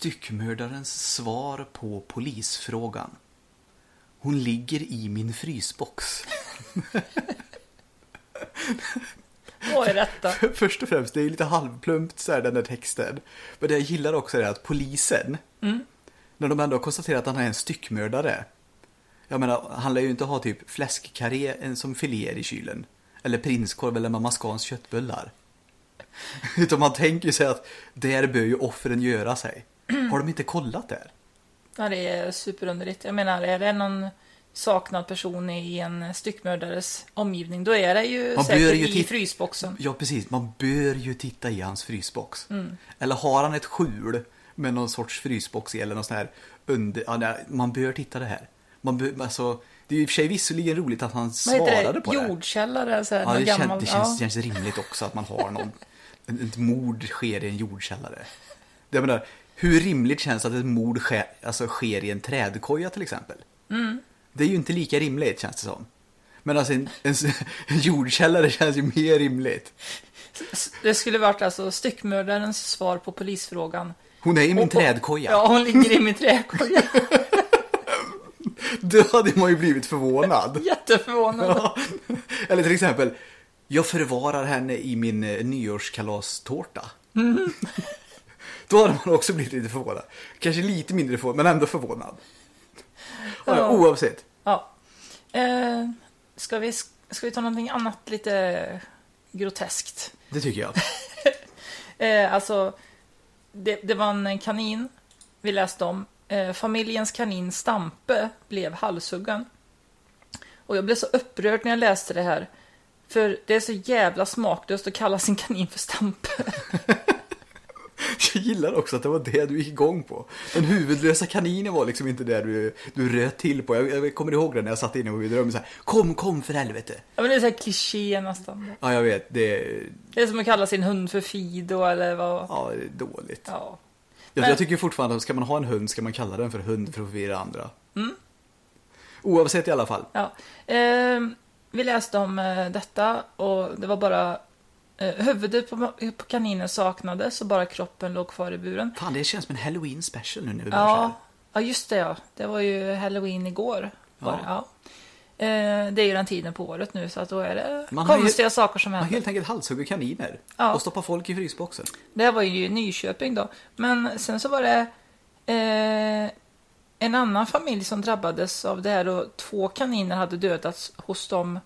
Styckmördarens svar på polisfrågan. Hon ligger i min frysbox. Vad är detta? Först och främst, det är lite halvplumpt så här, den där texten. Men det jag gillar också är att polisen, när de ändå har konstaterat att han är en styckmördare. Jag menar, han lär ju inte ha typ fläskkarré som filéer i kylen. Eller prinskorv eller mamma Scans köttbullar. Utan man tänker sig att där bör ju offren göra sig. Har de inte kollat där? Ja, det är superunderligt. Jag menar, är det någon saknad person i en styckmördares omgivning, då är det ju Man säkert ju i frysboxen. Ja, precis. Man bör ju titta i hans frysbox. Eller har han ett skjul med någon sorts frysbox i eller någon sån här under... Ja, man bör titta det här. Man bör, alltså, det är ju i och för sig visserligen roligt att han svarade det? på det. Jordkällare? Så här, Ja, det, gammal, det känns, ja. känns rimligt också att man har någon... Ett mord sker i en jordkällare. Jag menar, hur rimligt känns det att ett mord sker, alltså, sker i en trädkoja till exempel? Mm. Det är ju inte lika rimligt känns det som. Men alltså en, en, en jordkällare känns ju mer rimligt. Det skulle varit alltså styckmördarens svar på polisfrågan. Hon är i min Och- trädkoja. Ja, hon ligger i min trädkoja. Då hade man ju blivit förvånad. Jätteförvånad. Ja. Eller till exempel, jag förvarar henne i min eh, nyårskalastårta. Då hade man också blivit lite förvånad. Kanske lite mindre förvånad, men ändå förvånad. Ja. Ja. Oavsett. Ja. Eh, ska, vi, ska vi ta någonting annat lite groteskt? Det tycker jag. Eh, alltså, det, det var en kanin vi läste om. Eh, familjens kanin Stampe blev halshuggen. Och jag blev så upprörd när jag läste det här. För det är så jävla smaklöst att kalla sin kanin för Stampe. Jag gillar också att det var det du gick igång på. Den huvudlösa kaninen var liksom inte det du, du röt till på. Jag, jag kommer ihåg det när jag satt inne och drömde så här. Kom, kom för helvete. Ja, men det är så här kliché nästan. Ja, jag vet. Det, Det är som att kalla sin hund för Fido eller vad. ja, det är dåligt. Ja. Jag, Men- jag tycker fortfarande att ska man ha en hund ska man kalla den för hund för att förvirra andra. Oavsett i alla fall. Ja. Eh, vi läste om eh, detta och det var bara huvudet på, på kaninen saknades och bara kroppen låg kvar i buren. Fan, det känns som en halloween special nu när vi. Ja, ja, just det ja. Det var ju halloween igår. Var det, ja. Eh, det är ju den tiden på året nu så att då är det Man har ju- konstiga saker som Man händer. helt enkelt halshugger kaniner Ja. och stoppar folk i frysboxen. Det var ju Nyköping då. Men sen så var det eh, en annan familj som drabbades av det här och två kaniner hade dödats hos dem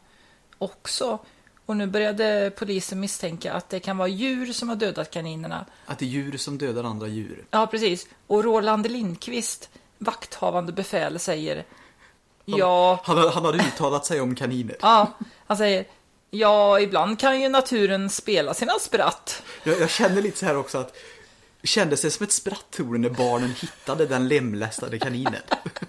också. Och nu började polisen misstänka att det kan vara djur som har dödat kaninerna. Att det är djur som dödar andra djur. Ja, precis. Och Roland Lindqvist, vakthavande befäl, säger Ja, Han, han har uttalat sig om kaniner. ja, han säger Ja, ibland kan ju naturen spela sina spratt. Jag, jag känner lite så här också att Kändes det som ett spratt tror du när barnen hittade den lemlästade kaninen?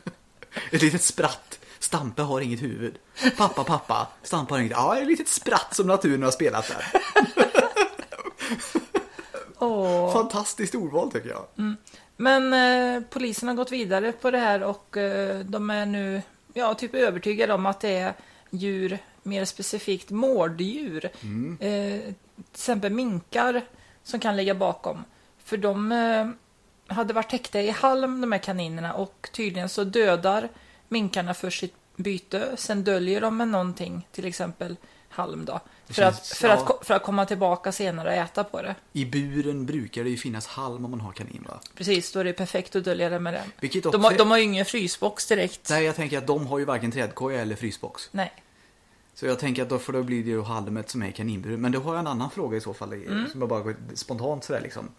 ett litet spratt. Stampe har inget huvud. Pappa, pappa. Stampe har inget. Ja, ett litet spratt som naturen har spelat där. Åh. Fantastiskt ordval tycker jag. Men eh, polisen har gått vidare på det här och eh, de är nu ja, typ övertygade om att det är djur, mer specifikt mårddjur. Eh, till exempel minkar som kan ligga bakom. För de eh, hade varit täckta i halm, de här kaninerna, och tydligen så dödar minkarna för sitt byte. Sen döljer de med någonting, till exempel halm då. För, känns- att, för, ja. att, för att komma tillbaka senare och äta på det. I buren brukar det ju finnas halm om man har kanin va? Precis, då är det perfekt att dölja det med den. Vilket också De har, de har ju ingen frysbox direkt. Nej, jag tänker att de har ju varken trädkoja eller frysbox. Nej. Så jag tänker att då, för då blir det ju halmet som är kaninburen. Men då har jag en annan fråga i så fall, Mm. som jag bara går spontant sådär liksom.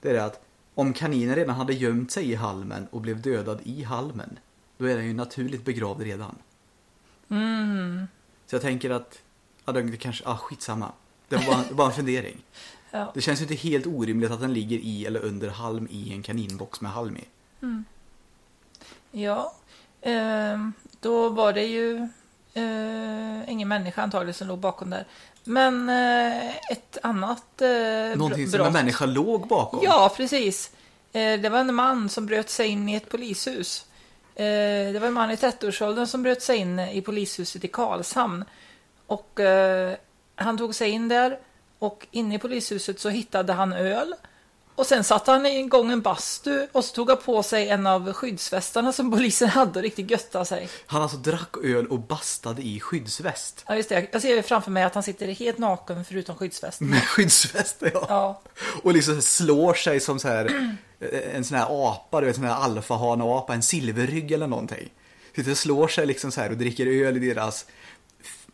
Det är det att om kaninen redan hade gömt sig i halmen och blev dödad i halmen, då är den ju naturligt begravd redan. Mm. Så jag tänker att, ja det kanske, ah skitsamma. Det var bara, det var bara en fundering. Ja. Det känns ju inte helt orimligt att den ligger i eller under halm i en kaninbox med halm i. Ja. Ehm, då var det ju eh, ingen människa antagligen som låg bakom där. Men eh, ett annat eh, Någonting som en människa låg bakom. Ja, precis. Eh, det var en man som bröt sig in i ett polishus. Eh, det var en man i 30-årsåldern som bröt sig in i polishuset i Karlshamn. Och eh, han tog sig in där och inne i polishuset så hittade han öl och sen satte han igång en bastu och så tog han på sig en av skyddsvästarna som polisen hade och riktigt götta sig. Han alltså drack öl och bastade i skyddsväst. Ja, just det. Jag ser framför mig att han sitter helt naken förutom skyddsväst. Med skyddsväst, ja. Ja, Och liksom slår sig som så här en sån här apa, du vet, sån här alfahane-apa, en silverrygg eller någonting. Sitter och slår sig liksom så här och dricker öl i deras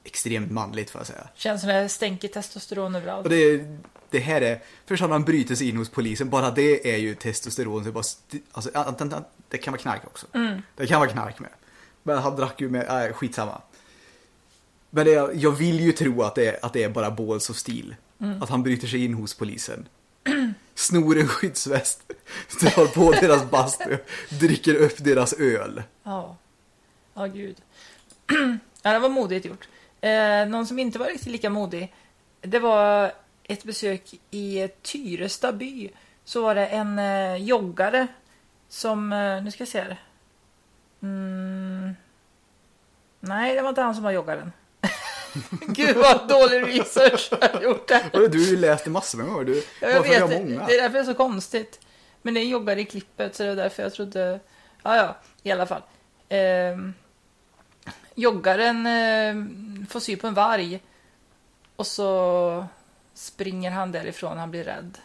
extremt manligt får jag säga. känns som det stänker testosteron överallt. Och det, det här är, först hade han brutit sig in hos polisen, bara det är ju testosteron. Så bara, alltså, det- kan vara knark också. Det kan vara knark med. Men han drack ju med, äh, skitsamma. Men det, jag vill ju tro att det är, att det är bara balls och stil. Att han bryter sig in hos polisen. Snor en skyddsväst, drar på deras bastu, dricker upp deras öl. Ja, ja gud. ja, det var modigt gjort. Eh, någon som inte var riktigt lika modig, det var ett besök i Tyresta by. Så var det en eh, joggare som, eh, nu ska jag se här. Mm, nej, det var inte han som var joggaren. Gud vad dålig research jag har gjort där. Och Du har ju läst det massor med gånger. Du, Ja, jag vet, många? det är därför det är så konstigt. Men det är en joggare i klippet så det är därför jag trodde... Ja, ja, i alla fall. Ehm, joggaren eh, får sy på en varg. Och så springer han därifrån, han blir rädd.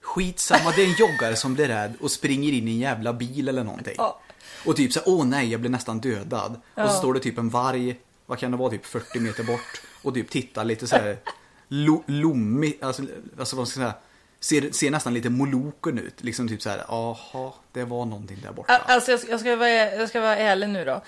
Skitsamma, det är en joggare som blir rädd och springer in i en jävla bil eller någonting. Ja. Och typ så här, åh nej, jag blir nästan dödad. Och så Ja. står det typ en varg, vad kan det vara, typ 40 meter bort. Och typ tittar lite så här lo, lommig, alltså, alltså vad ska jag säga, ser, ser nästan lite moloken ut. Liksom typ så här, aha, det var någonting där borta. Al- Alltså jag ska, jag, ska vara, jag ska vara ärlig nu då.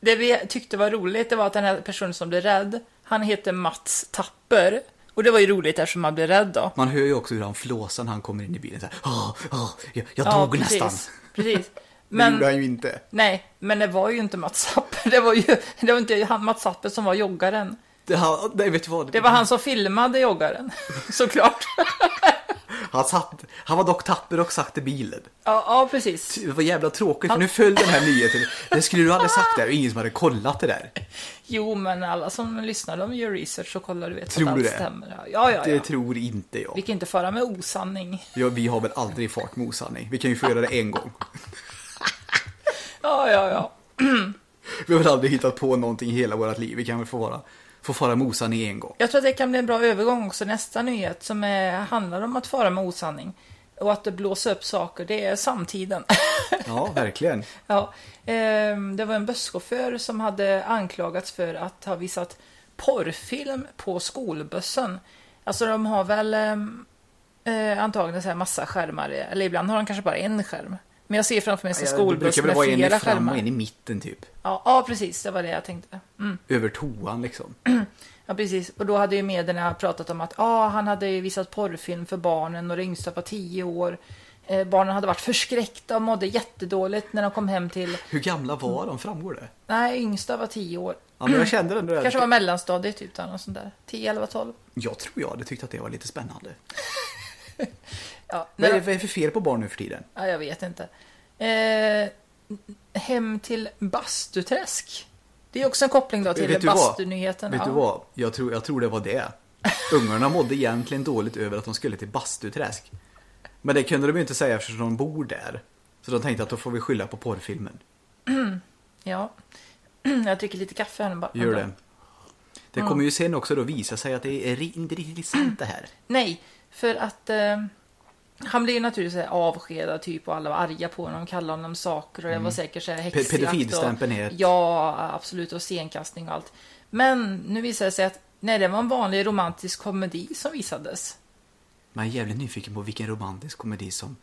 Det vi tyckte var roligt det var att den här personen som blev rädd, han heter Mats Tapper. Och det var ju roligt eftersom man blev rädd då. Man hör ju också hur han flåsar när han kommer in i bilen. Så här, åh, åh, jag, jag Ja, dog precis. nästan. Precis. Men... Det gjorde han ju inte. nej, men det var ju inte Mats Tapper. Det var ju det var inte han Mats Tapper som var joggaren. Det, han, nej, vet du vad? Det var han som filmade joggaren. Såklart. Han, satt, han var dock tapper och satt i bilen. Ja, ja precis. Det var jävla tråkigt för nu föll den här nyheten. Det skulle du aldrig sagt där och ingen som hade kollat det där. Jo, men alla som lyssnar, de gör research och kollar, du vet Tror att allt det? stämmer. Ja, ja, ja. Det tror inte jag. Vi kan inte fara med osanning. Ja, vi har väl aldrig fart med osanning. Vi kan ju få göra det en gång. Ja, ja, ja. Vi har väl aldrig hittat på någonting i hela vårt liv. Vi kan väl få, vara, få fara med osanning en gång. Jag tror att det kan bli en bra övergång också nästa nyhet som är, handlar om att fara med osanning. Och att det blåser upp saker, det är samtiden. Ja, verkligen. ja, ehm, det var en busschaufför som hade anklagats för att ha visat porrfilm på skolbussen. Alltså de har väl ehm, eh, antagligen så här massa skärmar, eller ibland har de kanske bara en skärm. Men jag ser framför mig en det skolbuss brukar väl med vara en i flera fram skärmar. och en i mitten typ. Ja, ja, precis, det var det jag tänkte. Mm. Över toan liksom. Ja, precis. Och då hade ju medierna pratat om att ah, han hade visat porrfilm för barnen och det yngsta var tio år. Eh, barnen hade varit förskräckta och mådde jättedåligt när de kom hem till... Hur gamla var de? Framgår det? Nej, yngsta var tio år. Ja, men jag kände ändå det. Kanske var mellanstadiet typ, eller sånt där. 10, 11, 12. Jag tror jag hade tyckt att det var lite spännande. Ja, Vad är, det- vad är det för fel på barn nu för tiden? ja, jag vet inte. Eh, hem till Bastuträsk. Det är också en koppling då till bastunyheten. Vet ja. du vad? Jag tror, jag tror det var det. Ungarna mådde egentligen dåligt över att de skulle till Bastuträsk. Men det kunde de ju inte säga eftersom de bor där. Så de tänkte att då får vi skylla på porrfilmen. Ja. Jag dricker lite kaffe här nu bara. Gör det. Det kommer ju sen också då visa sig att det är inte riktigt sant det här. Nej, för att eh, han blev ju naturligtvis avskedad typ och alla var arga på honom, kallade honom saker och det var säkert så här häxjakt. Mm. pedofilstämpeln är och, ett- Ja, absolut och scenkastning och allt. Men nu visade det sig att nej, det var en vanlig romantisk komedi som visades. Man är jävligt nyfiken på vilken romantisk komedi som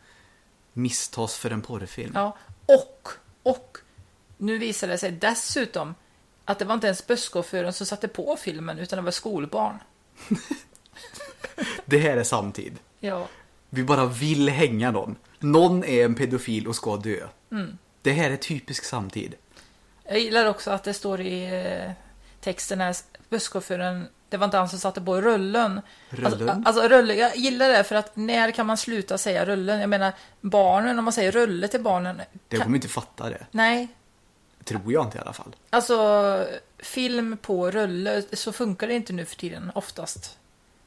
misstas för en porrfilm. Ja, och, och nu visade det sig dessutom att det var inte ens busschauffören som satte på filmen utan det var skolbarn. Det här är samtid. Ja, Vi bara vill hänga någon. Någon är en pedofil och ska dö. Mm. Det här är typisk samtid. Jag gillar också att det står i eh, texten här, busschauffören, det var inte han som satte på rullen. Rullen? Alltså, alltså rulle, jag gillar det för att när kan man sluta säga rullen? Jag menar barnen, om man säger rulle till barnen. Det kan- kommer inte fatta det. Nej, Tror jag inte i alla fall. alltså film på rulle, så funkar det inte nu för tiden oftast.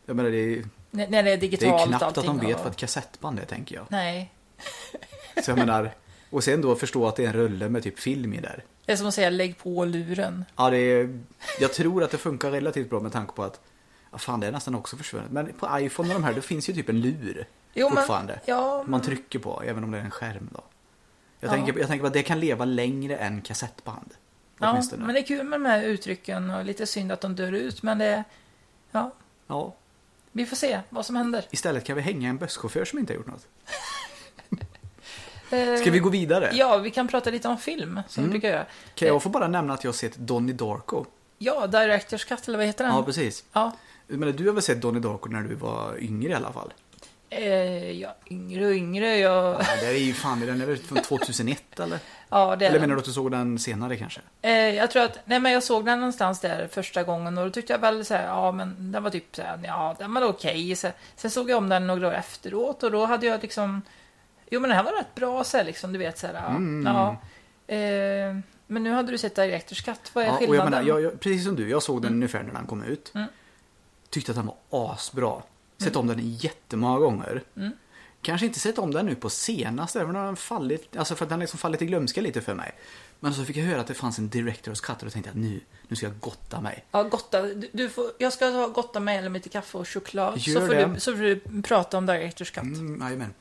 Jag menar, det är, När, när det är det är digitalt knappt att de vet och- vad ett kassettband är, tänker jag. Nej. Så jag menar, och sen då förstå att det är en rulle med typ film i där. Det är som att säga lägg på luren. Ja, det är, jag tror att det funkar relativt bra med tanke på att, ja fan det är nästan också försvunnet. Men på iPhone och de här, det finns ju typ en lur Jo, men- fortfarande. ja, Man trycker på, även om det är en skärm då. Jag, Ja. tänker, jag tänker på att det kan leva längre än kassettband. Ja, men det är kul med de här uttrycken och lite synd att de dör ut. Men det, ja, ja, vi får se vad som händer. istället kan vi hänga en busschaufför som inte har gjort något. Eh, Ska vi gå vidare? Ja, vi kan prata lite om film som Mm. vi brukar göra. Kan jag få bara nämna att jag har sett Donnie Darko? Ja, Directors Cut, eller vad heter den? Ja, precis. Ja, Men du har väl sett Donnie Darko när du var yngre i alla fall? Eh, ja yngre och yngre. Jag, Nej, det är ju fan, den är väl från 2001 eller? ja, det är Eller menar du att du såg den senare kanske? Eh, jag tror att, nej men jag såg den någonstans där första gången och då tyckte jag väl så här, ja men den var typ så här, ja den var okej. Så, sen såg jag om den några år efteråt och då hade jag liksom, jo men den här var rätt bra så här, liksom, du vet så här, ja. Mm. ja eh, men nu hade du sett Directors Cut, vad är Ja, och jag skillnaden? menar, jag, jag, precis som du, jag såg den ungefär när den kom ut. Mm. Tyckte att den var asbra. Sett om den jättemånga gånger. Mm. Kanske inte sett om den nu på senaste, även om den fallit, alltså för att den liksom fallit i glömska lite för mig. Men så fick jag höra att det fanns en Directors Cut och då tänkte jag att nu, nu ska jag gotta mig. Ja, gotta, du, du får, jag ska ha gotta med eller lite kaffe och choklad. Gör så, får det. du, så får du prata om Directors Cut. Mm, jajamän.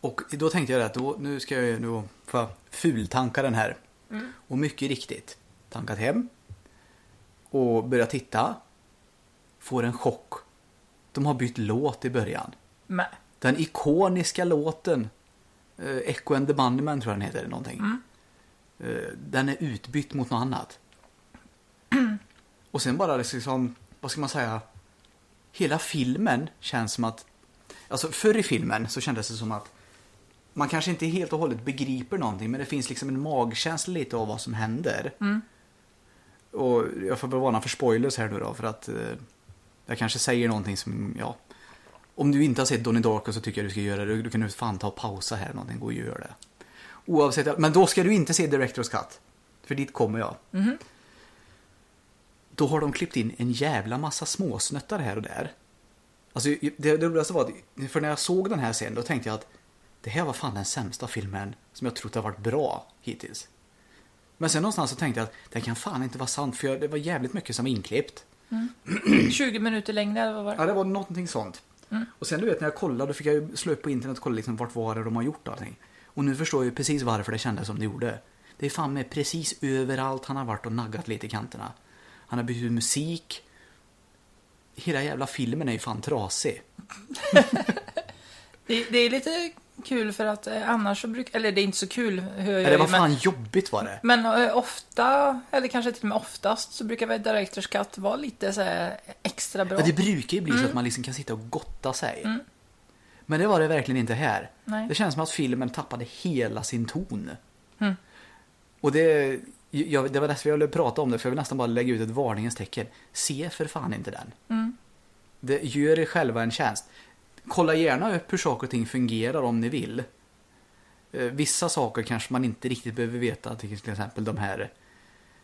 Och då tänkte jag att då, nu ska jag nu få fultanka den här. Mm. Och mycket riktigt, tankat hem. Och börjat titta. Får en chock. De har bytt låt i början. Men, Den ikoniska låten. Eh, Echo and the Bunnyman tror jag den heter. eller Någonting. Mm. Eh, den är utbytt mot något annat. Och sen bara liksom, vad ska man säga? Hela filmen känns som att, alltså förr i filmen så kändes det som att man kanske inte helt och hållet begriper någonting men det finns liksom en magkänsla lite av vad som händer. Mm. Och jag får väl varna för spoilers här nu då för att eh, jag kanske säger någonting som, ja. Om du inte har sett Donnie Darko så tycker jag du ska göra det. Du kan nu fan ta och pausa här någonting, gå och gör det. Oavsett, men då ska du inte se Directors Cut. För dit kommer jag. Mhm. Då har de klippt in en jävla massa småsnuttar här och där. Alltså det, det roligaste var att, för när jag såg den här sen då tänkte jag att det här var fan den sämsta filmen som jag trott har varit bra hittills. Men sen någonstans så tänkte jag att det kan fan inte vara sant för jag, det var jävligt mycket som var inklippt. 20 minuter längre, eller vad var det? Ja, det var någonting sånt. Och sen du vet när jag kollade, då fick jag ju slå upp på internet och kolla liksom vart var det de har gjort allting. Och nu förstår jag ju precis varför det kändes som det gjorde. Det är fan med precis överallt han har varit och naggat lite i kanterna. Han har bytt ut musik. Hela jävla filmen är ju fan trasig. Det, det är lite kul för att eh, annars så brukar, eller det är inte så kul hör jag Ja, det var men, fan jobbigt var det. men eh, ofta, eller kanske till och med oftast, så brukar väl Directors Cut vara lite så här extra bra. Ja, det brukar ju bli Mm. så att man liksom kan sitta och gotta sig. Men det var det verkligen inte här. Nej. Det känns som att filmen tappade hela sin ton. Mm. Och det, jag, det var därför jag ville prata om det, för jag vill nästan bara lägga ut ett varningens tecken. Se för fan inte den. Mm. Det gör er själva en tjänst. Kolla gärna upp hur saker och ting fungerar om ni vill. Eh, Vissa saker kanske man inte riktigt behöver veta, till exempel de här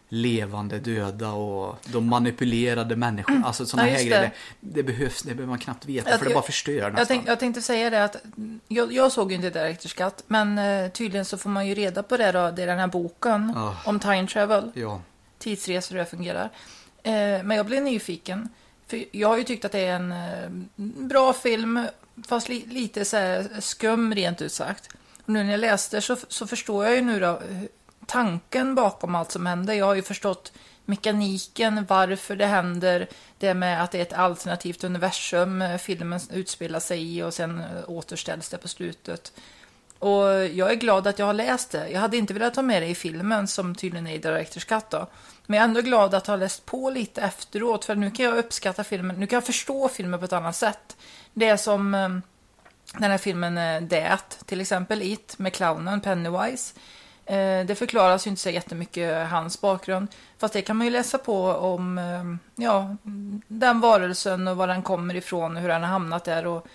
levande döda och de manipulerade människorna. Alltså sådana Mm. Ja, här det. grejer. Det behövs, det behöver man knappt veta Jag- för det bara förstör Jag, nästan. tänk, jag tänkte säga det att jag, jag såg ju inte Directors Cut, men eh, tydligen så får man ju reda på det då, det är den här boken Ja. om time travel, Ja. tidsresor och hur det fungerar. Eh, men jag blev nyfiken, för jag har ju tyckt att det är en eh, bra film, fast li, lite så här skum rent ut sagt. Och nu när jag läste så, så förstår jag ju nu då eh, tanken bakom allt som hände. Jag har ju förstått mekaniken, varför det händer, det med att det är ett alternativt universum eh, filmen utspelar sig i och sen återställs det på slutet. Och jag är glad att jag har läst det. Jag hade inte velat ta med det i filmen som tydligen är i Directors Cut då. Men jag är ändå glad att ha läst på lite efteråt för nu kan jag uppskatta filmen, nu kan jag förstå filmen på ett annat sätt. Det är som eh, den här filmen eh, Det, till exempel It med clownen Pennywise. Eh, Det förklaras ju inte så jättemycket hans bakgrund. Fast det kan man ju läsa på om eh, ja, den varelsen och var den kommer ifrån och hur den har hamnat där. Och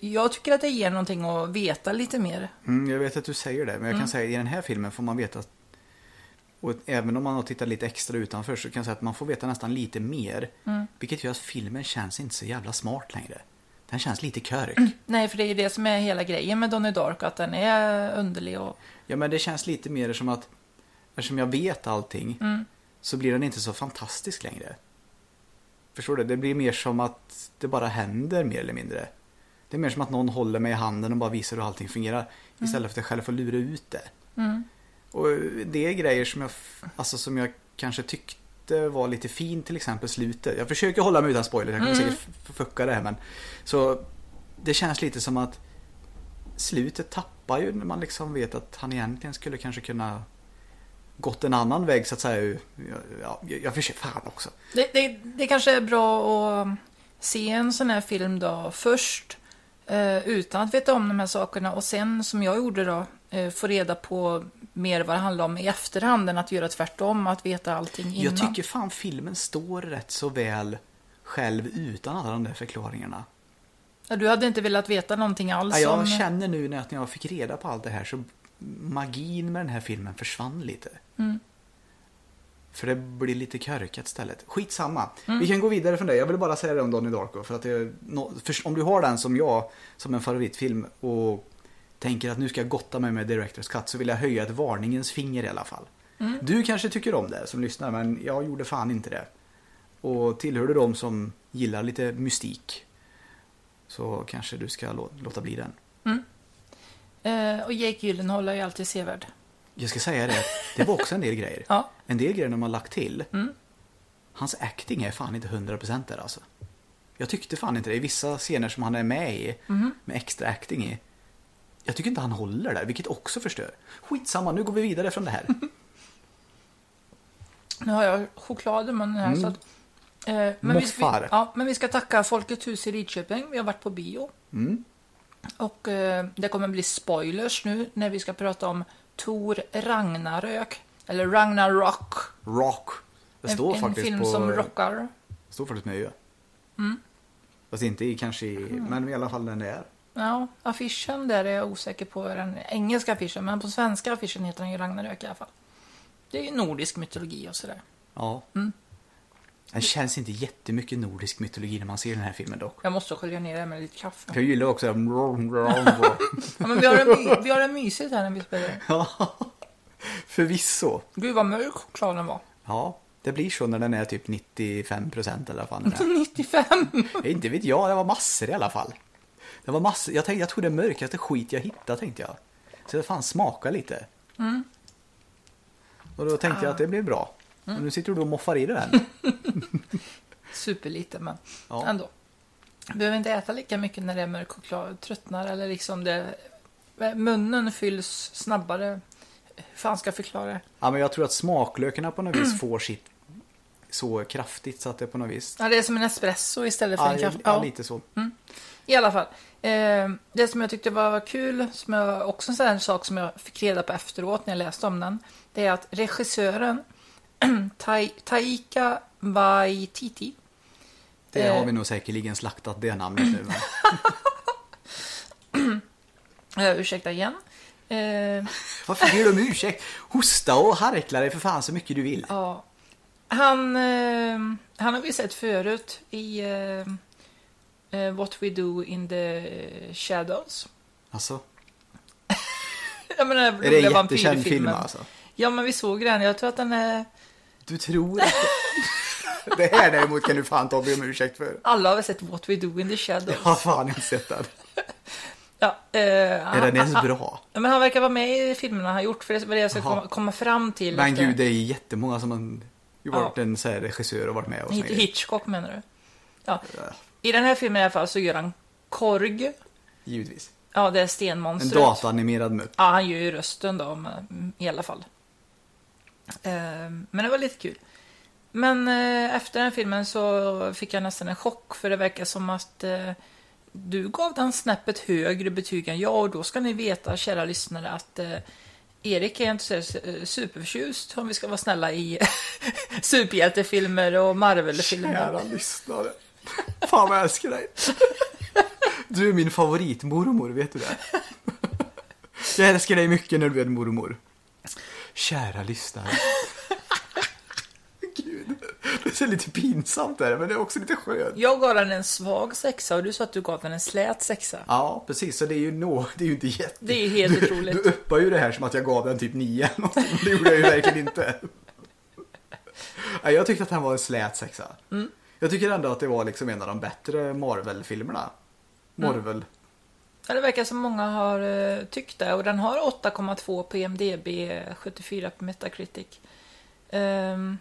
jag tycker att det ger någonting att veta lite mer. Mm, jag vet att du säger det, men jag Mm. kan säga i den här filmen får man veta att- och även om man har tittat lite extra utanför så kan jag säga att man får veta nästan lite mer. Mm. Vilket gör att filmen känns inte så jävla smart längre. Den känns lite körk. Nej, för det är ju det som är hela grejen med Donnie Dark, att den är underlig och... Ja, men det känns lite mer som att eftersom jag vet allting Mm. så blir den inte så fantastisk längre. Förstår du? Det blir mer som att det bara händer mer eller mindre. Det är mer som att någon håller mig i handen och bara visar hur allting fungerar. Istället för att jag själv får lura ut det. Mm. Och det är grejer som jag, alltså som jag kanske tyckte var lite fint, till exempel slutet. Jag försöker hålla mig utan spoiler, jag kommer Mm. säkert fucka det här men. Så det känns lite som att slutet tappar ju när man liksom vet att han egentligen skulle kanske kunna gått en annan väg så att säga. Ja, jag, jag försöker, fan också. Det, det, det kanske är bra att se en sån här film då först eh, utan att veta om de här sakerna och sen som jag gjorde då eh, få reda på mer vad det handlar om i efterhand än att göra tvärtom, att veta allting innan. Jag tycker fan filmen står rätt så väl själv utan alla de där förklaringarna. Ja, du hade inte velat veta någonting alls Ja, jag om... känner nu när jag fick reda på allt det här så magin med den här filmen försvann lite. Mm. För det blir lite körkat istället. Skitsamma. Mm. Vi kan gå vidare från det. Jag vill bara säga det om Donnie Darko. För att det, om du har den som jag, som en favoritfilm och tänker att nu ska jag gotta mig med Directors Cut så vill jag höja ett varningens finger i alla fall. Mm. Du kanske tycker om det som lyssnar men jag gjorde fan inte det. Och tillhör du de som gillar lite mystik så kanske du ska lå- låta bli den. Eh, och Jake Gyllenhaal är ju alltid sevärd. Jag ska säga det, det var också en del grejer. Ja. En del grejer de har lagt till. Mm. Hans acting är fan inte 100% där alltså. Jag tyckte fan inte det. I vissa scener som han är med i, Mhm. med extra acting i. Jag tycker inte han håller där, vilket också förstör. Skitsamma, nu går vi vidare från det här. Nu har jag choklad i munnen här. Mm. Så att, eh, men, vi, vi, ja, men vi ska tacka Folkets hus i Lidköping. Vi har varit på bio. Mm. Och eh, det kommer bli spoilers nu när vi ska prata om Tor Ragnarök. Eller Ragnarok. Rock. Det står en, en faktiskt film på... som rockar. står faktiskt med ö. Mm. Fast inte i, kanske i, men i alla fall den det är. Ja, affischen där är jag osäker på den engelska affischen. Men på svenska affischen heter den ju Ragnarök i alla fall. Det är ju nordisk mytologi och sådär. Ja. Mm. Den känns inte jättemycket nordisk mytologi när man ser den här filmen dock. Jag måste skölja ner det med lite kaffe. Jag gillar också Ja, men vi har, det vi har det mysigt här när vi spelar. Ja, förvisso. Gud vad mörk chokladen var. Ja, det blir så när den är typ 95% eller vad fan den är. 95! Inte vet jag, det var massor i alla fall. Det var massor, jag, tänkte, jag tog det mörkaste skit jag hittade tänkte jag. Så det fan smaka lite. Mm. Och då tänkte jag att det blev bra. Mm. Och nu sitter du och moffar i det där. Superlite men Ja. ändå. Behöver inte äta lika mycket när det är mörk choklad. Tröttnar eller liksom det... Munnen fylls snabbare. Hur fan ska jag förklara? Ja, men jag tror att smaklökarna på något vis får sitt så kraftigt så att det på något vis... Ja, det är som en espresso istället för Ja, en kaffe. ja, lite så. I alla fall. Eh, det som jag tyckte var kul, som jag, också en sån sak som jag fick reda på efteråt när jag läste om den. Det är att regissören Tai, Taika Waititi. Det Eh. har vi nog säkerligen slaktat det namnet nu. Men... Eh, ursäkta igen. Eh, Varför ber du om ursäkt? Hosta och harkla dig för fan så mycket du vill. Ja. Han, eh, han har vi sett förut i eh, eh, What We Do In The Shadows. Alltså, Jag menar, är det en jättekänd film alltså? Ja, men vi såg den. Jag tror att den är... Du tror att det... här däremot kan du fan ta och be om ursäkt för. Alla har väl sett What We Do In The Shadows. Jag har fan inte sett den. Ja, eh, Är han, den ens han, bra? Ja, men han verkar vara med i filmerna han har gjort. För det var det jag ska komma, komma fram till. Men gud, det är jättemånga som har ju varit Ja. en så här regissör och varit med och såna grejer. Hitchcock menar du? Ja. I den här filmen i alla fall så gör han Korg. Givetvis. Ja, det är En stenmonstret. dataanimerad mupp. Ja, han gör ju rösten då, men, i alla fall. Eh, men det var lite kul. Men eh, efter den filmen så fick jag nästan en chock för det verkar som att eh, du gav den snäppet högre betyg än jag och då ska ni veta, kära lyssnare, att eh, Erik är inte så eh, superförtjust, om vi ska vara snälla, i superhjältefilmer och Marvel-filmer. Kära lyssnare. Fan vad jag älskar dig. Du är min favoritmormor, vet du det? Jag älskar dig mycket när du är en mormor. Kära lyssnare. Det är lite pinsamt där, men det är också lite skönt. Jag gav den en svag sexa och du sa att du gav den en slät sexa. Ja, precis. Så det är ju no, det är ju inte jätte... Det är helt du, otroligt. Du uppar ju det här som att jag gav den typ 9 Det gjorde jag ju verkligen inte. Jag tyckte att han var en slät sexa. Mm. Jag tycker ändå att det var liksom en av de bättre Marvel-filmerna. Mm. Marvel. Ja, det verkar som många har uh, tyckt det och den har 8,2 på IMDB, 74 på Metacritic. Ehm,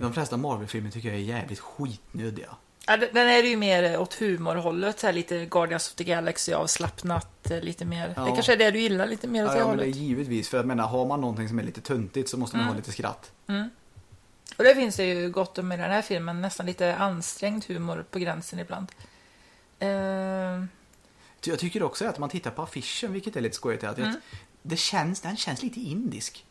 De flesta Marvel-filmer tycker jag är jävligt skitnödiga. ja, den är ju mer åt humorhållet, så här lite Guardians of the Galaxy avslappnat, eh, lite mer. Ja. Det kanske är det du gillar, lite mer åt Ja, det ja, men det är hållet. givetvis. För jag menar, har man någonting som är lite töntigt så måste man Mm. ha lite skratt. Och det finns det ju gott om i den här filmen, nästan lite ansträngd humor på gränsen ibland. Ehm, Jag tycker också att man tittar på affischen, vilket är lite skojigt, att Mm. det känns, den känns lite indisk.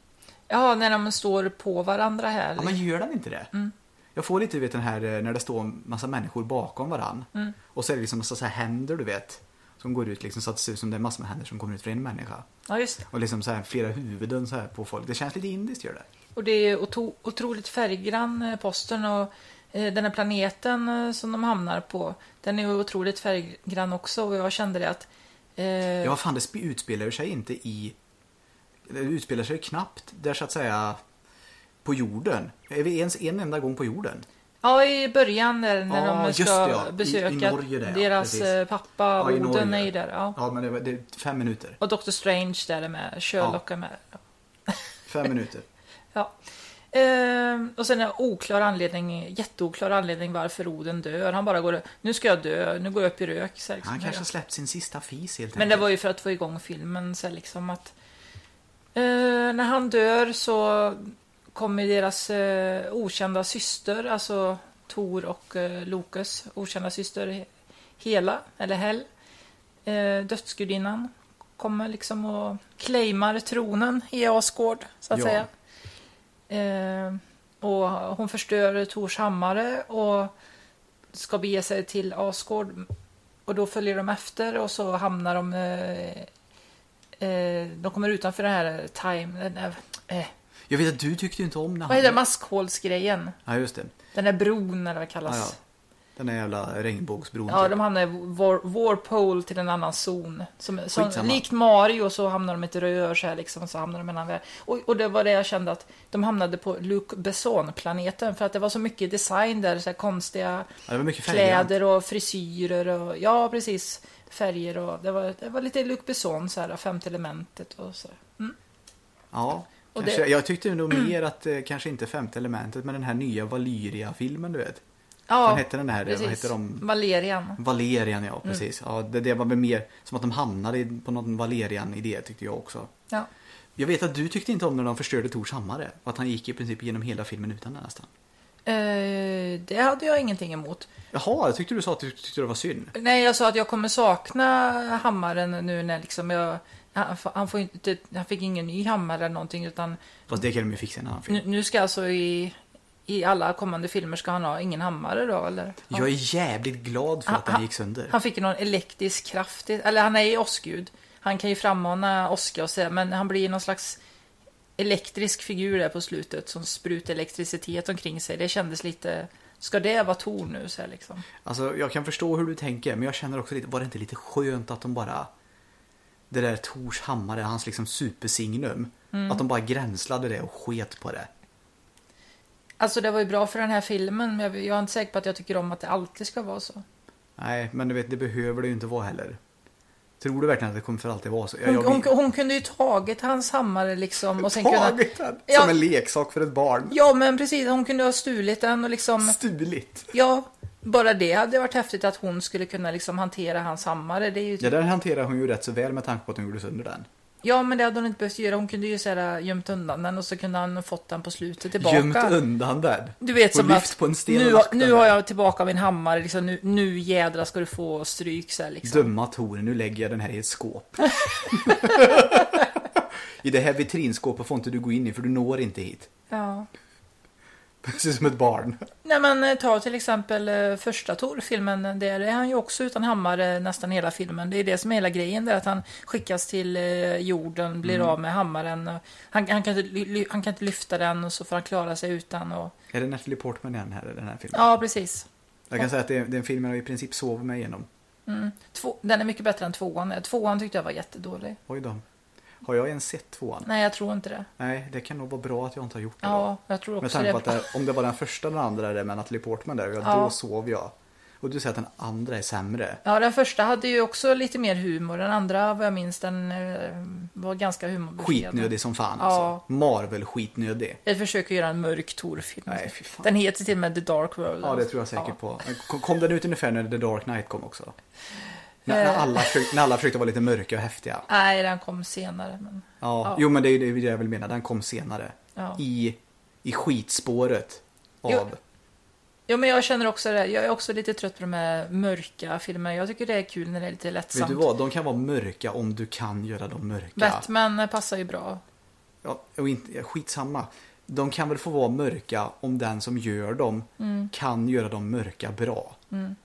Ja, när de står på varandra här. Ja, men gör den inte det? Mm. Jag får lite, du vet den här eh, när det står en massa människor bakom varann. Mm. Och så är det liksom massa så här händer, du vet. Som går ut liksom så att det ser ut som det är massor med händer som kommer ut från en människa. Ja, just det. Och liksom så här flera huvuden så här på folk. Det känns lite indiskt gör det. Och det är otro, otroligt färggrann eh, posten och eh, den här planeten som de hamnar på, den är otroligt färggrann också och jag kände det att eh, Ja, fan, det sp- utspelar sig inte i... Det utspelar sig knappt där så att säga på jorden. Är vi ens en enda gång på jorden? ja, i början när Ja, de just ska det, ja. I- i besöka Norge ja, deras precis. eh, pappa Ja, i Oden är ju där. Ja. Ja, men det, var- det är fem minuter. Och Doctor Strange där är med, Sherlock är med. Fem minuter. Ja. Ehm, och sen en oklar anledning, jätteoklar anledning varför Oden dör. Han bara går nu ska jag dö, nu går jag upp i rök. Så liksom. Han kanske släppt sin sista fis helt Men det var ju för att få igång filmen. Så liksom att, eh, när han dör så kommer deras eh, okända syster, alltså Tor och eh, Lokes okända syster He- Hela, eller Hell, eh, dödsgudinnan, kommer liksom och claimar tronen i Asgård, så att Ja. säga. Eh, och hon förstör Tors hammare och ska bege sig till Asgård. Och då följer de efter och så hamnar de... Eh, de kommer utanför det här time... Den där, eh, Jag vet att du tyckte inte om när vad han... heter det? Maskhålsgrejen? Ja, just det. Den där bron eller vad det kallas. Ja, ja. Den där jävla regnbågsbron. Ja, typ. de hamnar i war, warpole till en annan zon. Som, som, likt Mario så hamnar de i ett rör så här liksom, så hamnar de mellan där. Och, och det var det jag kände att de hamnade på Luc Besson-planeten för att det var så mycket design där, så här konstiga Ja, kläder och frisyrer och ja, precis, färger och det var, det var lite Luc Besson så här, femte elementet och så. Mm. Ja. Och Kanske, det- Jag tyckte nog mer att eh, kanske inte femte elementet men den här nya Valyria-filmen du vet. Ja, Vad hette den här? precis. Vad hette de? Valerian. Valerian Mm. ja, precis. Ja, det, det var väl mer som att de hamnade på någon Valerian-idé tyckte jag också. Ja. Jag vet att du tyckte inte om när de förstörde Tors hammare. Och att han gick i princip genom hela filmen utan den nästan. Eh, det hade jag ingenting emot. Jaha, jag tyckte du sa att du tyckte det var synd. Nej, jag sa att jag kommer sakna hammaren nu när liksom jag... Han, han, får inte, han fick ingen ny hammare eller någonting utan Fast det kan de ju fixa i en annan film. nu, nu ska alltså i, i alla kommande filmer ska han ha ingen hammare då eller? Ja. Jag är jävligt glad för Han- att han- gick sönder. Han fick någon elektrisk kraft, eller han är ju åskgud. Han kan ju frammana åska och så, men han blir någon slags elektrisk figur där på slutet som sprutar elektricitet omkring sig. Det kändes lite, ska det vara Tor nu så här, liksom? Alltså jag kan förstå hur du tänker men jag känner också lite, var det inte lite skönt att de bara Det där Tors hammare, hans liksom supersignum Mm. Att de bara gränslade det och sket på det Alltså det var ju bra för den här filmen, men jag, jag är inte säker på att jag tycker om att det alltid ska vara så. Nej men du vet det behöver det ju inte vara heller Tror du verkligen att det kommer för alltid vara så? Hon, jag, hon, hon kunde ju tagit hans hammare liksom och sen kunde... Tagit den Ja. som en leksak för ett barn Ja men precis, hon kunde ha stulit den och liksom... Stulit Ja, bara det hade varit häftigt att hon skulle kunna liksom hantera hans hammare. Det är ju... Ja den hanterar hon ju rätt så väl med tanke på att hon gjorde sönder den Ja, men det hade hon inte behövt göra. Hon kunde ju säga gömt undan den och så kunde han fått den på slutet tillbaka. Gömt undan den Du vet och som att på en sten nu, nu har jag tillbaka min hammare, liksom, nu, nu jädra ska du få stryk så här, liksom. Döma Tor, nu lägger jag den här i ett skåp. I det här vitrinskåpet får inte du gå in i för du når inte hit. Ja. Precis som ett barn. Nej men eh, ta till exempel eh, första Tor-filmen, där är han ju också utan hammare nästan hela filmen. Det är det som är hela grejen, där att han skickas till eh, jorden, blir Mm. av med hammaren. Han, han, kan inte, han kan inte lyfta den och så får han klara sig utan. Och... Är det Natalie Portman igen här, den här filmen? Ja, precis. Jag kan säga att det är, det är en film jag i princip sover mig igenom. Mm. Två, den är mycket bättre än tvåan. Tvåan tyckte jag var jättedålig. Oj då. Har jag ens sett tvåan? Nej, jag tror inte det. Nej, det kan nog vara bra att jag inte har gjort det då. Ja, jag tror Med också tanke det. på att det, om det var den första eller den andra där med Natalie Portman där, ja, Ja. då sov jag. Och du säger att den andra är sämre. Ja, den första hade ju också lite mer humor. Den andra, vad jag minns, den eh, var ganska humorbefriad. Skitnödig som fan Ja. alltså. Marvel skitnödig. Jag försöker göra en mörk Tor-film. Nej, fy fan. Den heter till och med The Dark World. Ja, det tror jag säkert på. Kom- Kom den ut ungefär när The Dark Knight kom också? När, när, Eh. alla, försökte, när alla försökte vara lite mörka och häftiga. Nej, den kom senare. Men, Ja, Ja. jo men det är det jag vill mena. Den kom senare. ja. I, i skitspåret av... Jo. ja, men jag känner också det. Jag är också lite trött på de här mörka filmerna. Jag tycker det är kul när det är lite Vet lättsamt. du vad? De kan vara mörka om du kan göra dem mörka. Batman passar ju bra. Ja, och inte, skitsamma. De kan väl få vara mörka om den som gör dem Mm. kan göra dem mörka bra. Mm.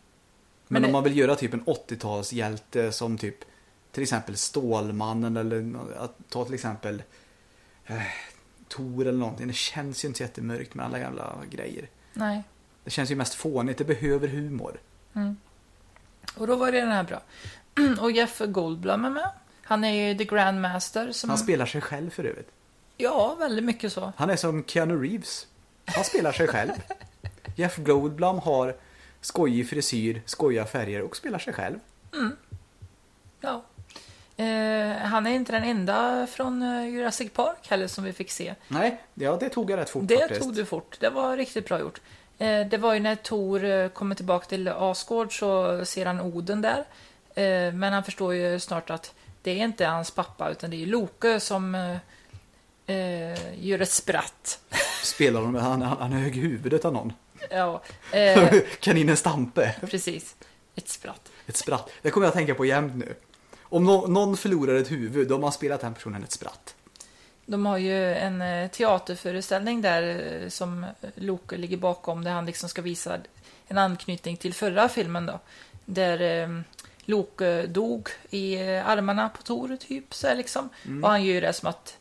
Men, Men om man vill göra typ en 80-talshjälte som typ till exempel Stålmannen eller att ta till exempel eh, Tor eller någonting. Det känns ju inte så jättemörkt med alla jävla grejer. Nej. Det känns ju mest fånigt. Det behöver humor. Mm. Och då var det den här bra. Och Jeff Goldblum är med. Han är ju The Grandmaster. Som... Han spelar sig själv för övrigt. Ja, väldigt mycket så. Han är som Keanu Reeves. Han spelar sig själv. Jeff Goldblum har skojig frisyr, skojiga färger och spelar sig själv. Ja. Eh, han är inte den enda från eh, Jurassic Park heller som vi fick se. Nej, ja det tog jag rätt fort Det faktiskt. tog du fort. Det var riktigt bra gjort. Eh, det var ju när Tor eh, kommer tillbaka till Asgård så ser han Oden där. Eh, men han förstår ju snart att det är inte hans pappa utan det är Loke som eh, gör ett spratt. Spelar de med, han, han, han högg huvudet av någon. Ja, eh, Kaninen Stampe. precis. Ett spratt. Ett spratt. Det kommer jag att tänka på jämt nu. Om nå- någon förlorar ett huvud, då har man spelat den personen ett spratt. De har ju en eh, teaterföreställning där eh, som Loke ligger bakom där han liksom ska visa en anknytning till förra filmen då. Där eh, Loke dog i eh, armarna på Tor typ så här liksom. Och han gör ju det som att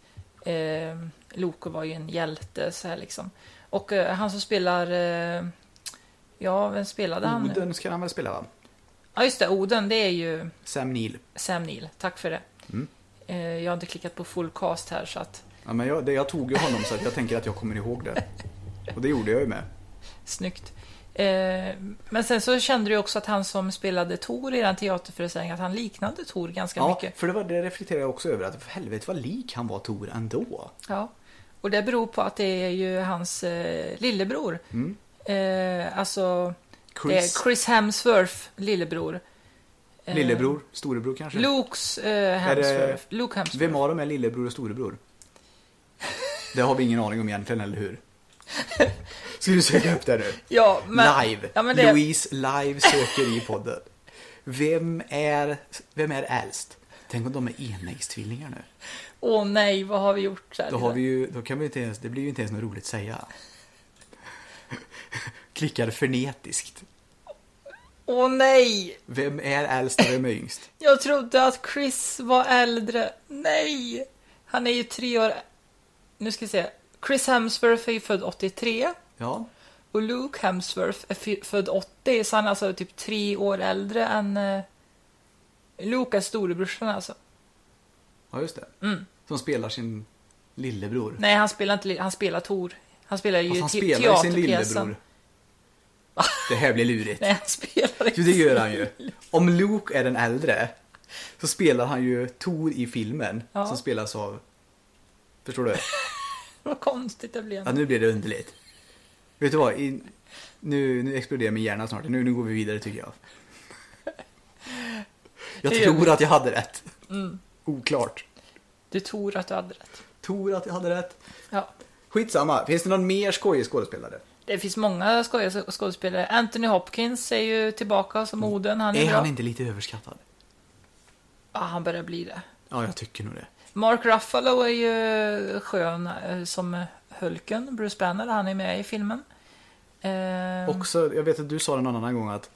eh, Loke var ju en hjälte så här liksom. Och eh, han som spelar eh, Ja, vem spelade han? Oden ska han väl spela va? Ja, just det. Oden, det är ju Sam Neill. Sam Neill. Tack för det. Mm. Eh, jag har inte klickat på full cast här så att Ja, men jag, det, jag tog ju honom så att jag tänker att jag kommer ihåg det. Och det gjorde jag ju med. Snyggt. Eh, men sen så kände du också att han som spelade Tor i den teaterföreställningen, att han liknade Tor ganska Ja, mycket. för det, var, det reflekterar jag också över. Att för helvete vad lik han var Tor ändå. Ja. Och det beror på att det är ju hans eh, lillebror. Mm. Eh, alltså, det Chris, är Chris Hemsworth, lillebror. Eh, lillebror, storebror kanske? Lukes eh, det- Hemsworth. Luke Hemsworth. Vem av dem är lillebror och storebror? Det har vi ingen aning om egentligen, eller hur? Ska du söka upp det nu? Ja, men... live! Ja, men det- Louise live söker i podden. Vem är, vem är äldst? Tänk om de är enäggstvillingar nu. Åh nej, vad har vi gjort? Så här? Då, har vi ju, då kan vi inte ens, det blir ju inte ens något roligt att säga. Klickar frenetiskt. Åh nej! Vem är äldst och vem är yngst? Jag trodde att Chris var äldre. Nej! Han är ju tre år... Nu ska vi se. Chris Hemsworth är ju född 83. Ja, Och Luke Hemsworth är född 80, så han är alltså typ tre år äldre än är storebrorsan alltså. ja just det. Mm. Som spelar sin lillebror. Nej, han spelar inte han spelar Tor. Han spelar ju Fast han te- spelar ju sin lillebror. Det här blir lurigt. Nej, han spelar inte. Jo, det gör han ju. Om Luke är den äldre så spelar han ju Tor i filmen Ja. som spelas av... Förstår du? Vad konstigt det blev. Ja, nu blir det underligt. Vet du vad? I, nu, nu exploderar min hjärna snart. Nu, nu går vi vidare tycker jag. Jag Det tror att jag hade rätt. Mm. Oklart. Du tror att du hade rätt. Tror att jag hade rätt. Ja. Skitsamma. Finns det någon mer skojig skådespelare? Det finns många skojiga skådespelare. Anthony Hopkins är ju tillbaka som Oden. Han är, Mm. Är bra. han inte lite överskattad? Ja, han börjar bli det. Ja, jag tycker nog det. Mark Ruffalo är ju skön eh, som Hulken, Bruce Banner, han är med i filmen. Eh, Också, jag vet att du sa det någon annan gång att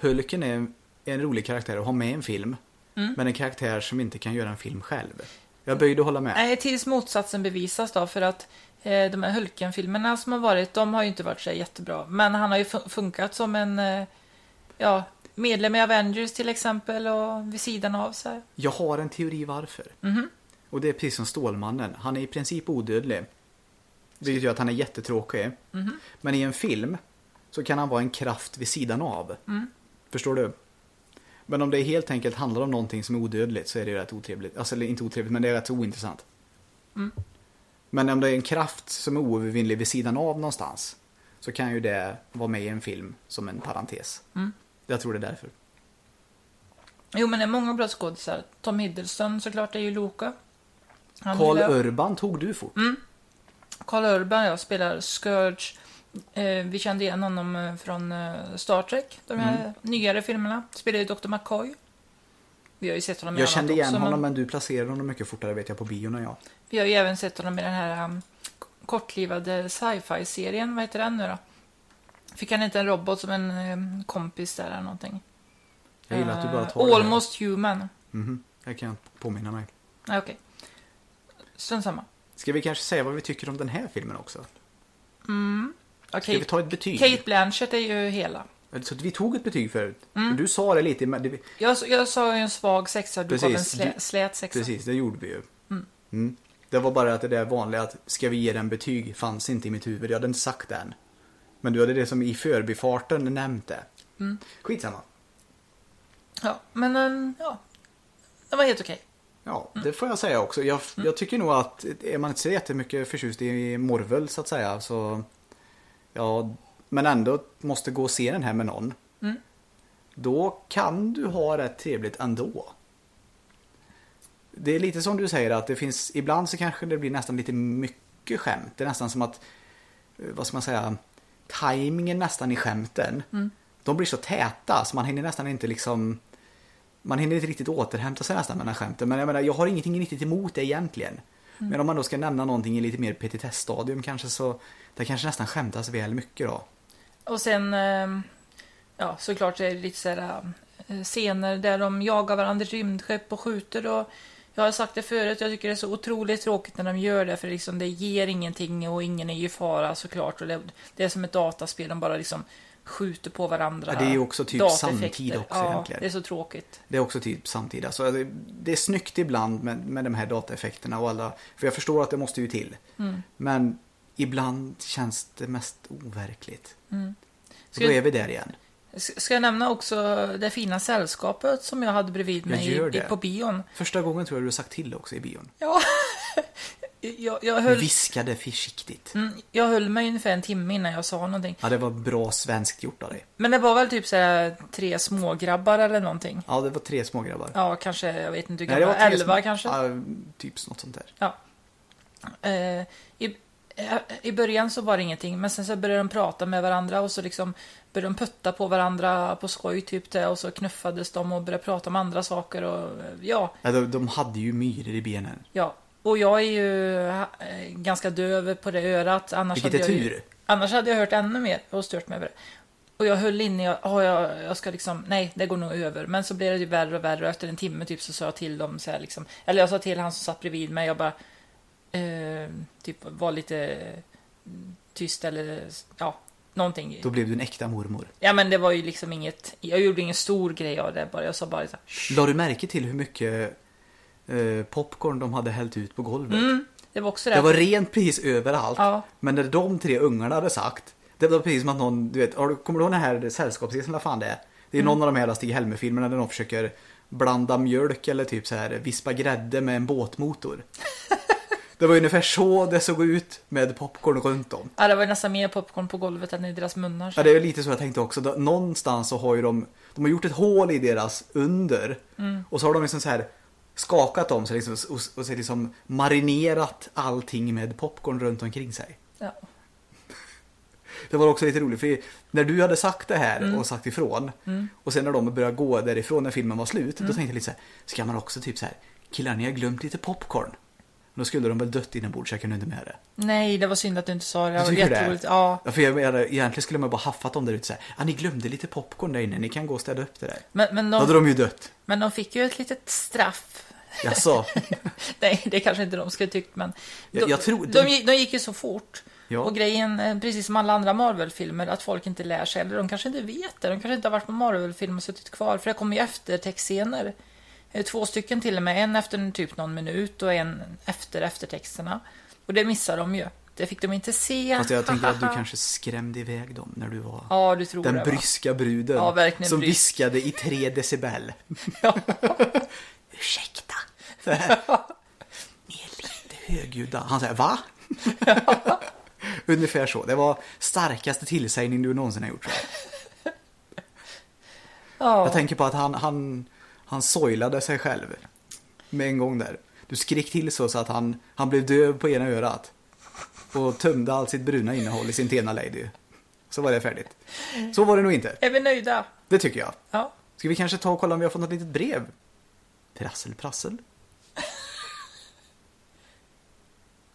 Hulken är en, rolig karaktär att ha med i en film. Mm. Men en karaktär som inte kan göra en film själv. Jag böjde att hålla med. Nej, tills motsatsen bevisas då, för att eh, de här Hulken-filmerna som har varit, de har ju inte varit så jättebra. Men han har ju fun- funkat som en, eh, ja, medlem i Avengers till exempel och vid sidan av så här. Jag har en teori varför. Mhm. Och det är precis som Stålmannen. Han är i princip odödlig. Vilket gör att han är jättetråkig. Mhm. Men i en film så kan han vara en kraft vid sidan av. Mm. Förstår du? Men om det helt enkelt handlar om någonting som är odödligt så är det ju rätt otrevligt. Alltså eller inte otrevligt men det är rätt ointressant. Mm. Men om det är en kraft som är oövervinnlig vid sidan av någonstans. Så kan ju det vara med i en film som en parentes. Mm. Jag tror det är därför. Jo, men det är många bra skådisar. Tom Hiddleston såklart är ju Loka. Gillar- Urban tog du fort. Mm. Karl Urban, jag spelar Scourge. Eh, vi kände igen honom eh, från eh, Star Trek, de här Mm. nyare filmerna. Spelar ju Dr. McCoy. Vi har ju sett honom i Jag kände igen också, honom men men du placerade honom mycket fortare vet jag på bion än jag. vi har ju även sett honom i den här um, kortlivade sci-fi-serien. Vad heter den nu då? Fick han inte en robot som en um, kompis där eller någonting? Jag gillar att du bara tar här. Almost human. Mhm, det kan jag påminna mig. Nej, okej. Strunt samma. Ska vi kanske säga vad vi tycker om den här filmen också? Mm. Ska Okej. vi ta ett betyg? Kate Blanchett är ju hela. Så vi tog ett betyg förut. Mm. Du sa det lite, men det, Jag, jag sa ju en svag sexa, du gav en Precis. slä, slät sexa. precis, det gjorde vi ju. Mm. Mm. Det var bara att det där vanliga att ska vi ge den betyg fanns inte i mitt huvud. Jag hade inte sagt det än. Men du hade det som i förbifarten nämnt det. Mm. Skitsamma. Ja, men um, ja. Det var helt okej. Ja, Mm. det får jag säga också. Jag, jag tycker nog att är man inte så jättemycket förtjust i Morvel så att säga så ja, men ändå måste gå och se den här med någon. Mm. Då kan du ha rätt trevligt ändå. Det är lite som du säger att det finns, ibland så kanske det blir nästan lite mycket skämt. Det är nästan som att, eh, vad ska man säga, tajmingen nästan i skämten. Mm. De blir så täta så man hinner nästan inte liksom man hinner inte riktigt återhämta sig nästan mellan skämten. Men jag menar, jag har ingenting riktigt emot det egentligen. Mm. Men om man då ska nämna någonting i lite mer petitessstadium kanske så, det kanske nästan skämtas väl mycket då. Och sen, um, ja såklart är det lite sådär uh, scener där de jagar varandra i rymdskepp och skjuter och jag har sagt det förut, jag tycker det är så otroligt tråkigt när de gör det för liksom det ger ingenting och ingen är i fara såklart. Och det, det är som ett dataspel, de bara liksom skjuter på varandra. Ja, det är också typ samtid också ja, egentligen. det är så tråkigt. Det är också typ samtida. Så det, det är snyggt ibland med, med de här dataeffekterna och alla. För jag förstår att det måste ju till. Mm. Men ibland känns det mest overkligt. Mm. Så Ska- då är vi där igen. Ska jag nämna också det fina sällskapet som jag hade bredvid mig i, på bion? Första gången tror jag du har sagt till också i bion. Ja. jag, jag, höll, viskade försiktigt. mm, jag höll mig ungefär en timme innan jag sa någonting. Ja, det var bra svenskt gjort av dig. Men det var väl typ så här tre smågrabbar eller någonting. Ja, det var tre smågrabbar. Ja, kanske, jag vet inte hur gamla, elva små- kanske. Ja, typ något sånt där. Eh, i, eh, I början så var det ingenting, men sen så började de prata med varandra och så liksom började de putta på varandra på skoj typ det och så knuffades de och började prata om andra saker och eh, ja, Ja, de, de hade ju myror i benen. ja. Och jag är ju eh, ganska döv på det örat. Annars Vilket är jag ju- tur. Annars hade jag hört ännu mer och stört mig över det. Och jag höll inne, jag, oh, jag, jag ska liksom, nej det går nog över. Men så blev det ju värre och värre och efter en timme typ så sa jag till dem så här liksom, eller jag sa till han som satt bredvid mig, jag bara, eh, typ var lite tyst eller ja, någonting. Då blev du en äkta mormor. Ja men det var ju liksom inget, jag gjorde ingen stor grej av det bara, jag sa bara så här, La du märke till hur mycket eh, popcorn de hade hällt ut på golvet? mm, det var också det. Det var rent precis överallt. Ja. Men när de tre ungarna hade sagt. Det var precis som att någon, du vet, kommer du ihåg den här sällskapsresan, fan det är? Det är Mm. någon av de här Stig Helmer-filmerna där de försöker blanda mjölk eller typ så här vispa grädde med en båtmotor. det var ungefär så det såg ut med popcorn runt om. Ja, det var nästan mer popcorn på golvet än i deras munnar. så. Ja, det är lite så jag tänkte också. Någonstans så har ju de, de har gjort ett hål i deras under. Mm. Och så har de liksom så här skakat dem så liksom, och, och så liksom marinerat allting med popcorn runt omkring sig. Ja. Det var också lite roligt för när du hade sagt det här Mm. och sagt ifrån och sen när de började gå därifrån när filmen var slut Mm. då tänkte jag lite så här, ska man också typ så här killar ni har glömt lite popcorn? Då skulle de väl dött inombords, jag kunde inte med det. Nej, det var synd att du inte sa det. Det var jätteroligt. Ja. Ja, för jag menar, egentligen skulle man bara haffat dem där ute så här. Ah, ni glömde lite popcorn där inne, ni kan gå och städa upp det där. Men, men, Då hade de, de ju dött. men de fick ju ett litet straff. Jaså? Nej, det kanske inte de skulle tyckt, men Jag- de, jag tror- de, de- gick- de gick ju så fort. Ja. Och grejen, eh, precis som alla andra Marvel-filmer, att folk inte lär sig, eller de kanske inte vet det. De kanske inte har varit på Marvel-film och suttit kvar, för det kommer ju eftertextscener. Två stycken till och med, en efter en typ någon minut och en efter eftertexterna. Och det missar de ju. Det fick de inte se. Fast jag tänker att du kanske skrämde iväg dem när du var Ja, du tror den det bryska bruden. Ja, verkligen som brysk. viskade i tre decibel. Ja. Ursäkta. Ni är lite högljudda. Han säger va? Ungefär så. Det var starkaste tillsägning du någonsin har gjort. ja. Jag tänker på att han, han, han soilade sig själv. Med en gång där. Du skrek till så, så att han, han blev döv på ena örat. Och tömde allt sitt bruna innehåll i sin Tena Lady. Så var det färdigt. Så var det nog inte. Är vi nöjda? Det tycker jag. Ja. Ska vi kanske ta och kolla om vi har fått något litet brev? Prassel, prassel.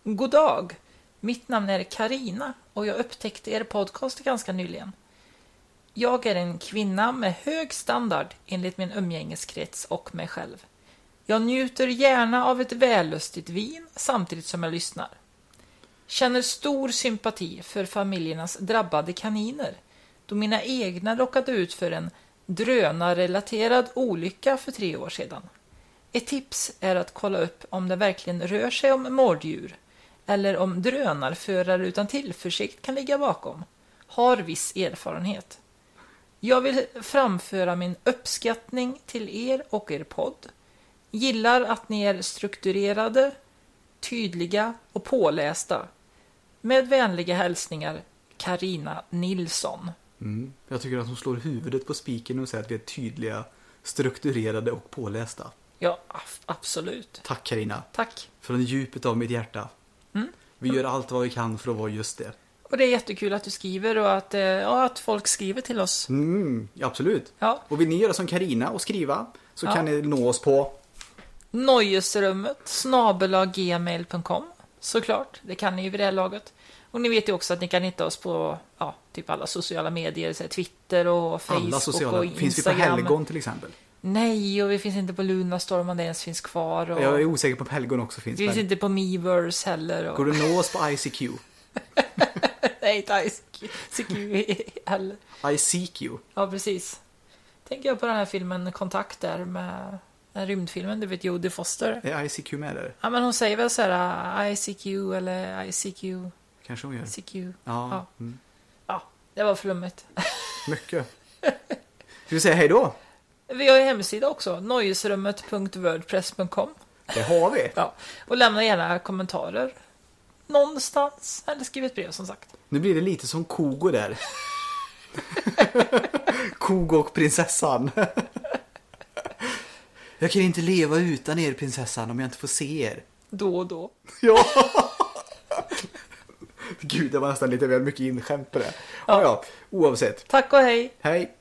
God dag! Mitt namn är Karina och jag upptäckte er podcast ganska nyligen. Jag är en kvinna med hög standard enligt min umgängeskrets och mig själv. Jag njuter gärna av ett vällustigt vin samtidigt som jag lyssnar. Känner stor sympati för familjernas drabbade kaniner då mina egna råkade ut för en drönarrelaterad olycka för tre år sedan. Ett tips är att kolla upp om det verkligen rör sig om mårddjur eller om drönarförare utan tillförsikt kan ligga bakom. Har viss erfarenhet. Jag vill framföra min uppskattning till er och er podd. Gillar att ni är strukturerade, tydliga och pålästa. Med vänliga hälsningar Karina Nilsson. Mm. Jag tycker att hon slår huvudet på spiken och säger att vi är tydliga, strukturerade och pålästa. Ja, absolut. Tack Karina Tack. Från djupet av mitt hjärta. Mm. Vi gör allt vad vi kan för att vara just det. Och det är jättekul att du skriver och att, eh, ja, att folk skriver till oss. Mm, absolut. Ja, Och vill ni göra som Karina och skriva så Ja. kan ni nå oss på Nojesrummet snabela gmail.com såklart. Det kan ni ju vid det här laget. Och ni vet ju också att ni kan hitta oss på ja, typ alla sociala medier, så Twitter och Facebook alla sociala. och Finns vi på Instagram. Helgon till exempel? Nej, och vi finns inte på Lunarstorm om det ens finns kvar. Och Jag är osäker på om Helgon också finns. vi finns inte på Miiverse heller. Och... går att nå oss på ICQ? Nej, inte ICQ heller. ICQ? Ja, precis. Tänker jag på den här filmen Kontakt där med den rymdfilmen, du vet Jodie Foster. Är ICQ med där? Ja, men hon säger väl så här uh, ICQ eller ICQ, Kanske hon gör. ICQ. Ja. Ja. Mm. Ja, det var flummigt. Mycket. Ska vi säga hej då? Vi har en hemsida också, nojesrummet.wordpress.com. Det har vi. Ja, och lämna gärna kommentarer någonstans eller skriv ett brev som sagt. Nu blir det lite som Kogo där. Kogo och prinsessan. Jag kan inte leva utan er prinsessan om jag inte får se er. Då och då. Ja! Gud, det var nästan lite väl mycket inskämt på det. Ja, ja, oavsett. Tack och hej! Hej!